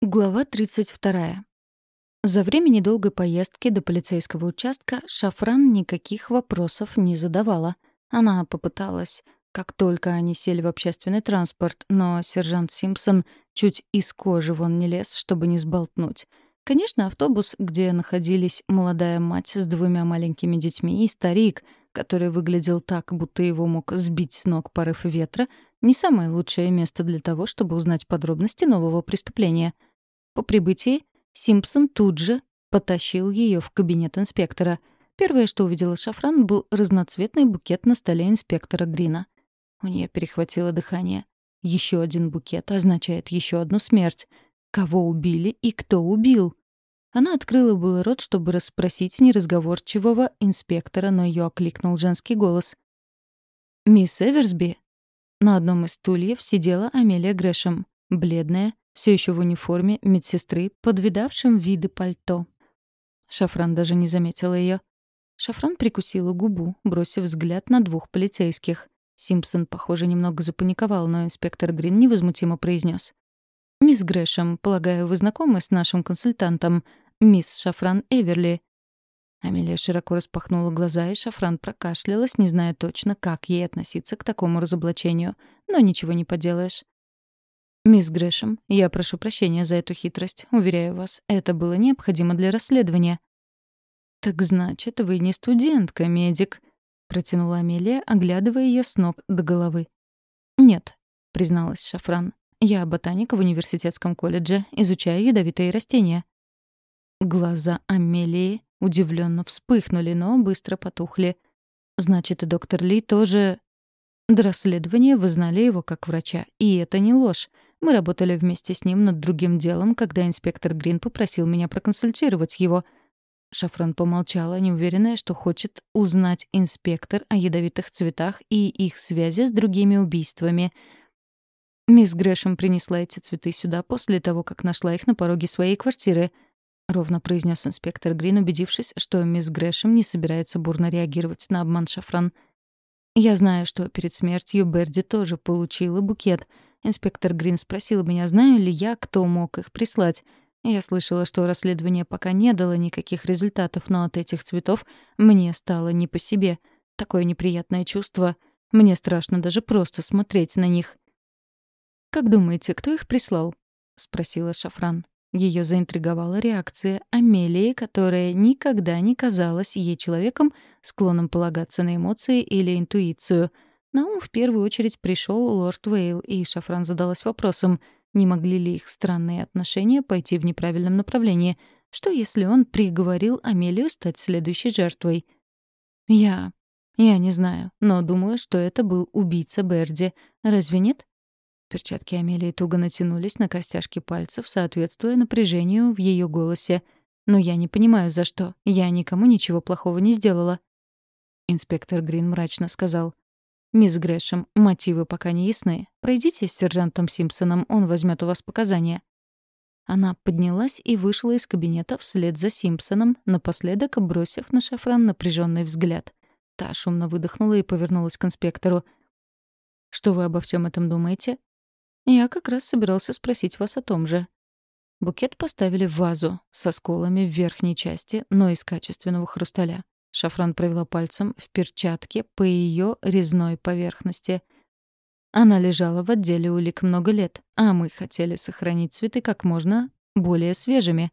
Глава 32. За время недолгой поездки до полицейского участка Шафран никаких вопросов не задавала. Она попыталась, как только они сели в общественный транспорт, но сержант Симпсон чуть из кожи вон не лез, чтобы не сболтнуть. Конечно, автобус, где находились молодая мать с двумя маленькими детьми и старик, который выглядел так, будто его мог сбить с ног порыв ветра, не самое лучшее место для того, чтобы узнать подробности нового преступления — по прибытии Симпсон тут же потащил ее в кабинет инспектора. Первое, что увидела Шафран, был разноцветный букет на столе инспектора Грина. У нее перехватило дыхание. Еще один букет означает еще одну смерть. Кого убили и кто убил? Она открыла было рот, чтобы расспросить неразговорчивого инспектора, но ее окликнул женский голос. «Мисс Эверсби?» На одном из стульев сидела Амелия Грэшем, бледная, все еще в униформе медсестры, под видавшим виды пальто. Шафран даже не заметила ее. Шафран прикусила губу, бросив взгляд на двух полицейских. Симпсон, похоже, немного запаниковал, но инспектор Грин невозмутимо произнес: «Мисс Грэшем, полагаю, вы знакомы с нашим консультантом, мисс Шафран Эверли?» Амелия широко распахнула глаза, и Шафран прокашлялась, не зная точно, как ей относиться к такому разоблачению. Но ничего не поделаешь. «Мисс Грэшем, я прошу прощения за эту хитрость. Уверяю вас, это было необходимо для расследования». «Так значит, вы не студентка, медик», — протянула Амелия, оглядывая ее с ног до головы. «Нет», — призналась Шафран. «Я ботаник в университетском колледже, изучаю ядовитые растения». Глаза Амелии удивленно вспыхнули, но быстро потухли. «Значит, и доктор Ли тоже...» До расследования вы знали его как врача, и это не ложь. Мы работали вместе с ним над другим делом, когда инспектор Грин попросил меня проконсультировать его. Шафран помолчала, неуверенная, что хочет узнать инспектор о ядовитых цветах и их связи с другими убийствами. «Мисс Грэшем принесла эти цветы сюда после того, как нашла их на пороге своей квартиры», — ровно произнес инспектор Грин, убедившись, что мисс Грэшем не собирается бурно реагировать на обман Шафран. «Я знаю, что перед смертью Берди тоже получила букет», — Инспектор Грин спросил меня, знаю ли я, кто мог их прислать. Я слышала, что расследование пока не дало никаких результатов, но от этих цветов мне стало не по себе. Такое неприятное чувство. Мне страшно даже просто смотреть на них. «Как думаете, кто их прислал?» — спросила Шафран. Ее заинтриговала реакция Амелии, которая никогда не казалась ей человеком, склонным полагаться на эмоции или интуицию — на ум в первую очередь пришел лорд Вейл, и Шафран задалась вопросом, не могли ли их странные отношения пойти в неправильном направлении. Что если он приговорил Амелию стать следующей жертвой? Я... я не знаю, но думаю, что это был убийца Берди. Разве нет? Перчатки Амелии туго натянулись на костяшки пальцев, соответствуя напряжению в ее голосе. «Но я не понимаю, за что. Я никому ничего плохого не сделала». Инспектор Грин мрачно сказал. «Мисс Грэшем, мотивы пока не ясны. Пройдите с сержантом Симпсоном, он возьмет у вас показания». Она поднялась и вышла из кабинета вслед за Симпсоном, напоследок бросив на шафран напряженный взгляд. Та шумно выдохнула и повернулась к инспектору. «Что вы обо всем этом думаете?» «Я как раз собирался спросить вас о том же». Букет поставили в вазу со сколами в верхней части, но из качественного хрусталя. Шафран провела пальцем в перчатке по ее резной поверхности. Она лежала в отделе улик много лет, а мы хотели сохранить цветы как можно более свежими.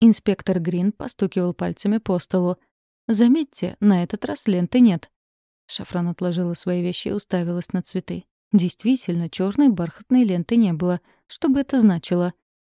Инспектор Грин постукивал пальцами по столу. «Заметьте, на этот раз ленты нет». Шафран отложила свои вещи и уставилась на цветы. Действительно, черной бархатной ленты не было. Что бы это значило?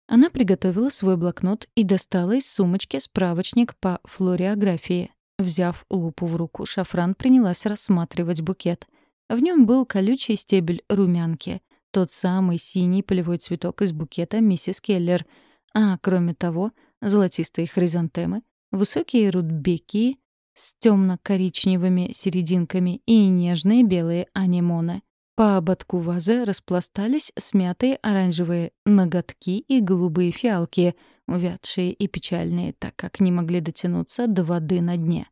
Она приготовила свой блокнот и достала из сумочки справочник по флориографии. Взяв лупу в руку, Шафран принялась рассматривать букет. В нем был колючий стебель румянки, тот самый синий полевой цветок из букета миссис Келлер. А кроме того, золотистые хризантемы, высокие рудбекии с темно-коричневыми серединками и нежные белые анемоны. По ободку вазы распластались смятые оранжевые ноготки и голубые фиалки — увядшие и печальные, так как не могли дотянуться до воды на дне.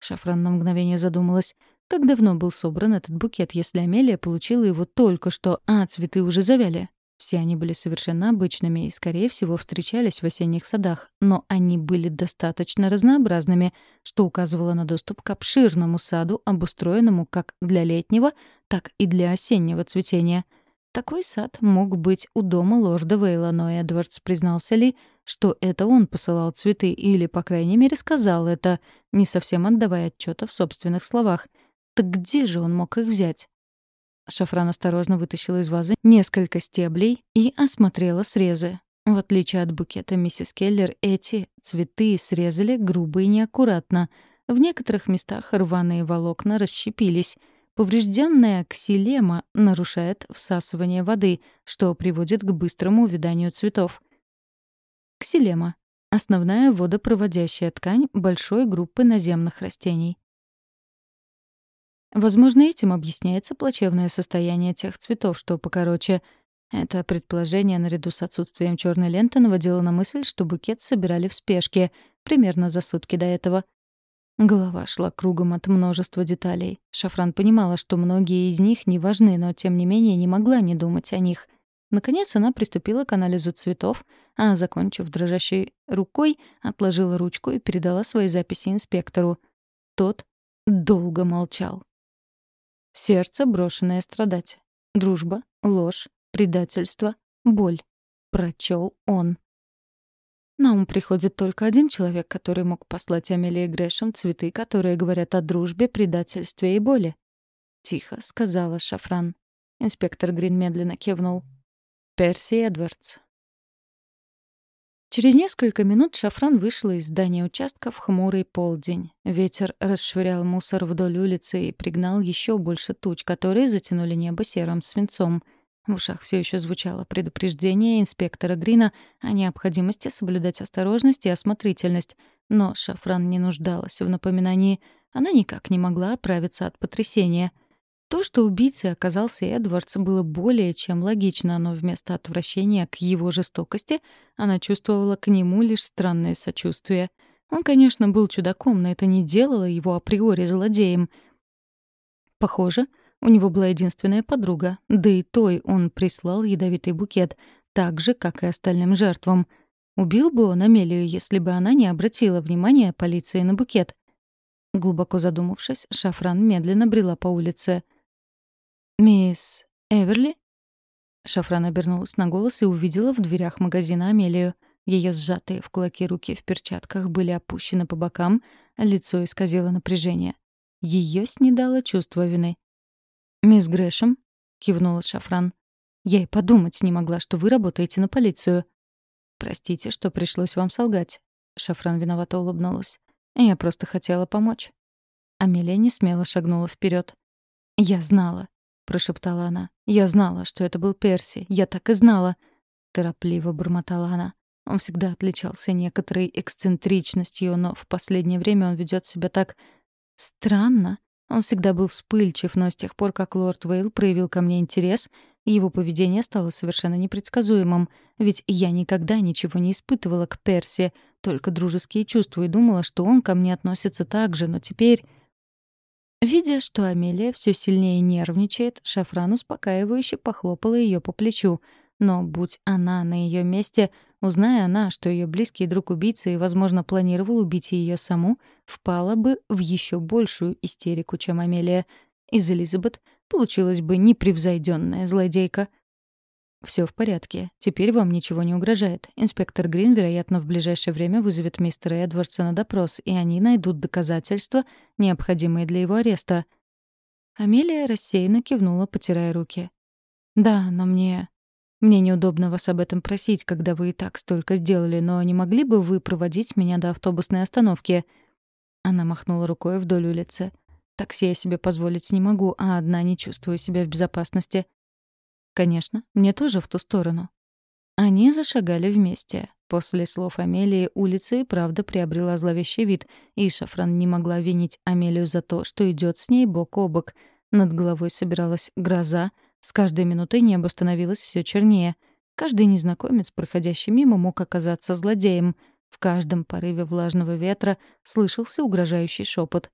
Шафран на мгновение задумалась, как давно был собран этот букет, если Амелия получила его только что, а цветы уже завяли. Все они были совершенно обычными и, скорее всего, встречались в осенних садах, но они были достаточно разнообразными, что указывало на доступ к обширному саду, обустроенному как для летнего, так и для осеннего цветения. Такой сад мог быть у дома лорда Вейла, но Эдвардс признался ли, что это он посылал цветы или, по крайней мере, сказал это, не совсем отдавая отчета в собственных словах. Так где же он мог их взять? Шафран осторожно вытащила из вазы несколько стеблей и осмотрела срезы. В отличие от букета миссис Келлер, эти цветы срезали грубо и неаккуратно. В некоторых местах рваные волокна расщепились. Поврежденная ксилема нарушает всасывание воды, что приводит к быстрому увяданию цветов. Ксилема — основная водопроводящая ткань большой группы наземных растений. Возможно, этим объясняется плачевное состояние тех цветов, что покороче. Это предположение, наряду с отсутствием черной ленты, наводило на мысль, что букет собирали в спешке, примерно за сутки до этого. Голова шла кругом от множества деталей. Шафран понимала, что многие из них не важны, но тем не менее не могла не думать о них. Наконец она приступила к анализу цветов, а, закончив дрожащей рукой, отложила ручку и передала свои записи инспектору. Тот долго молчал. Сердце, брошенное страдать. Дружба, ложь, предательство, боль. Прочел он. На ум приходит только один человек, который мог послать Амелии Грэшем цветы, которые говорят о дружбе, предательстве и боли. Тихо сказала Шафран. Инспектор Грин медленно кивнул. Перси Эдвардс. Через несколько минут Шафран вышла из здания участка в хмурый полдень. Ветер расшвырял мусор вдоль улицы и пригнал еще больше туч, которые затянули небо серым свинцом. В ушах все еще звучало предупреждение инспектора Грина о необходимости соблюдать осторожность и осмотрительность. Но Шафран не нуждалась в напоминании. Она никак не могла оправиться от потрясения — то, что убийцей оказался Эдвардс, было более чем логично, но вместо отвращения к его жестокости она чувствовала к нему лишь странное сочувствие. Он, конечно, был чудаком, но это не делало его априори злодеем. Похоже, у него была единственная подруга, да и той он прислал ядовитый букет, так же, как и остальным жертвам. Убил бы он Амелию, если бы она не обратила внимания полиции на букет. Глубоко задумавшись, Шафран медленно брела по улице. «Мисс Эверли?» Шафран обернулась на голос и увидела в дверях магазина Амелию. Ее сжатые в кулаки руки в перчатках были опущены по бокам, лицо исказило напряжение. Ее снедало чувство вины. «Мисс Грэшем?» — кивнула Шафран. «Я и подумать не могла, что вы работаете на полицию». «Простите, что пришлось вам солгать». Шафран виновато улыбнулась. «Я просто хотела помочь». Амелия не смело шагнула вперед. «Я знала. — прошептала она. «Я знала, что это был Перси. Я так и знала!» Торопливо бормотала она. Он всегда отличался некоторой эксцентричностью, но в последнее время он ведет себя так... странно. Он всегда был вспыльчив, но с тех пор, как лорд Вейл проявил ко мне интерес, его поведение стало совершенно непредсказуемым. Ведь я никогда ничего не испытывала к Перси, только дружеские чувства, и думала, что он ко мне относится так же, но теперь... Видя, что Амелия все сильнее нервничает, Шафран успокаивающе похлопала ее по плечу. Но будь она на ее месте, узная она, что ее близкий друг убийцы и, возможно, планировал убить ее саму, впала бы в еще большую истерику, чем Амелия. Из Элизабет получилась бы непревзойденная злодейка — все в порядке. Теперь вам ничего не угрожает. Инспектор Грин, вероятно, в ближайшее время вызовет мистера Эдвардса на допрос, и они найдут доказательства, необходимые для его ареста». Амелия рассеянно кивнула, потирая руки. «Да, но мне... Мне неудобно вас об этом просить, когда вы и так столько сделали, но не могли бы вы проводить меня до автобусной остановки?» Она махнула рукой вдоль улицы. «Такси я себе позволить не могу, а одна не чувствую себя в безопасности. Конечно, мне тоже в ту сторону. Они зашагали вместе. После слов Амелии улица и правда приобрела зловещий вид, и Шафран не могла винить Амелию за то, что идет с ней бок о бок. Над головой собиралась гроза, с каждой минутой небо становилось все чернее. Каждый незнакомец, проходящий мимо, мог оказаться злодеем. В каждом порыве влажного ветра слышался угрожающий шепот.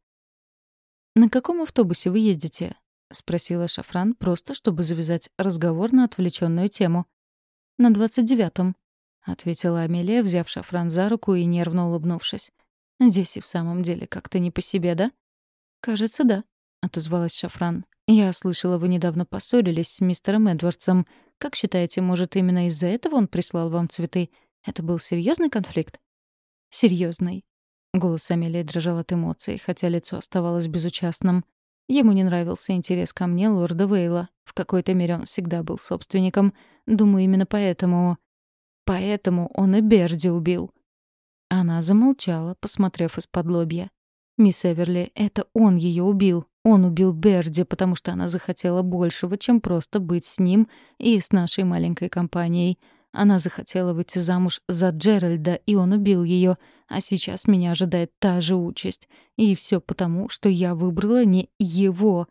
«На каком автобусе вы ездите?» — спросила Шафран, просто чтобы завязать разговор на отвлеченную тему. на двадцать девятом», — ответила Амелия, взяв шафран за руку и нервно улыбнувшись. «Здесь и в самом деле как-то не по себе, да?» «Кажется, да», — отозвалась Шафран. «Я слышала, вы недавно поссорились с мистером Эдвардсом. Как считаете, может, именно из-за этого он прислал вам цветы? Это был серьезный конфликт?» Серьезный. Голос Амелии дрожал от эмоций, хотя лицо оставалось безучастным. Ему не нравился интерес ко мне лорда Вейла. В какой-то мере он всегда был собственником. Думаю, именно поэтому... Поэтому он и Берди убил. Она замолчала, посмотрев из-под лобья. «Мисс Эверли, это он ее убил. Он убил Берди, потому что она захотела большего, чем просто быть с ним и с нашей маленькой компанией. Она захотела выйти замуж за Джеральда, и он убил ее. А сейчас меня ожидает та же участь. И все потому, что я выбрала не его.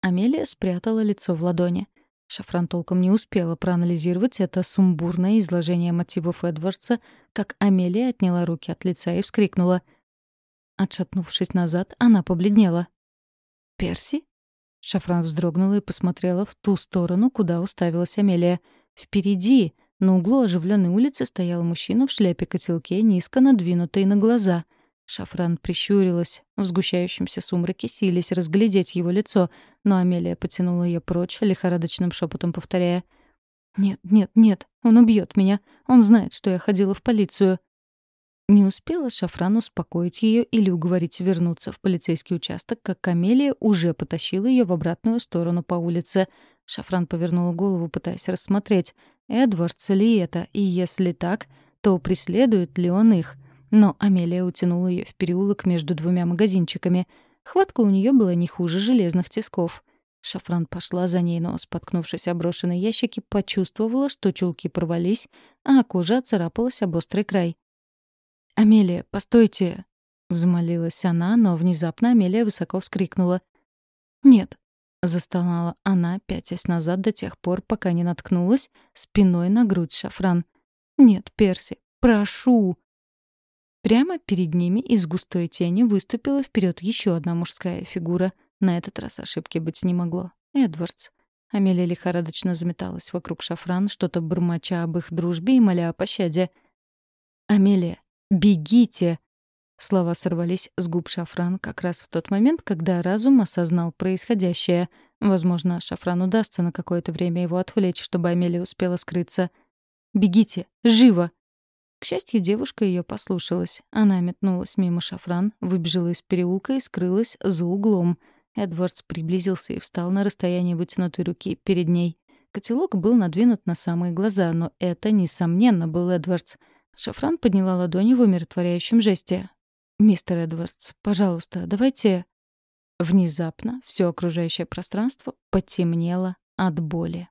Амелия спрятала лицо в ладони. Шафран толком не успела проанализировать это сумбурное изложение мотивов Эдвардса, как Амелия отняла руки от лица и вскрикнула. Отшатнувшись назад, она побледнела. «Перси?» Шафран вздрогнула и посмотрела в ту сторону, куда уставилась Амелия — Впереди, на углу оживленной улицы, стоял мужчина в шляпе-котелке, низко надвинутой на глаза. Шафран прищурилась. В сгущающемся сумраке сились разглядеть его лицо, но Амелия потянула ее прочь, лихорадочным шепотом повторяя. «Нет, нет, нет, он убьет меня. Он знает, что я ходила в полицию». Не успела Шафран успокоить ее или уговорить вернуться в полицейский участок, как Амелия уже потащила ее в обратную сторону по улице — Шафран повернула голову, пытаясь рассмотреть, Эдвардс ли это, и если так, то преследует ли он их. Но Амелия утянула ее в переулок между двумя магазинчиками. Хватка у нее была не хуже железных тисков. Шафран пошла за ней, но, споткнувшись о брошенные ящики, почувствовала, что чулки порвались, а кожа оцарапалась об острый край. «Амелия, постойте!» — взмолилась она, но внезапно Амелия высоко вскрикнула. «Нет, Застонала она, пятясь назад до тех пор, пока не наткнулась спиной на грудь шафран. «Нет, Перси, прошу!» Прямо перед ними из густой тени выступила вперед еще одна мужская фигура. На этот раз ошибки быть не могло. Эдвардс. Амелия лихорадочно заметалась вокруг шафран, что-то бормоча об их дружбе и моля о пощаде. «Амелия, бегите!» Слова сорвались с губ Шафран как раз в тот момент, когда разум осознал происходящее. Возможно, Шафран удастся на какое-то время его отвлечь, чтобы Амелия успела скрыться. «Бегите! Живо!» К счастью, девушка ее послушалась. Она метнулась мимо Шафран, выбежала из переулка и скрылась за углом. Эдвардс приблизился и встал на расстоянии вытянутой руки перед ней. Котелок был надвинут на самые глаза, но это, несомненно, был Эдвардс. Шафран подняла ладони в умиротворяющем жесте. «Мистер Эдвардс, пожалуйста, давайте...» Внезапно все окружающее пространство потемнело от боли.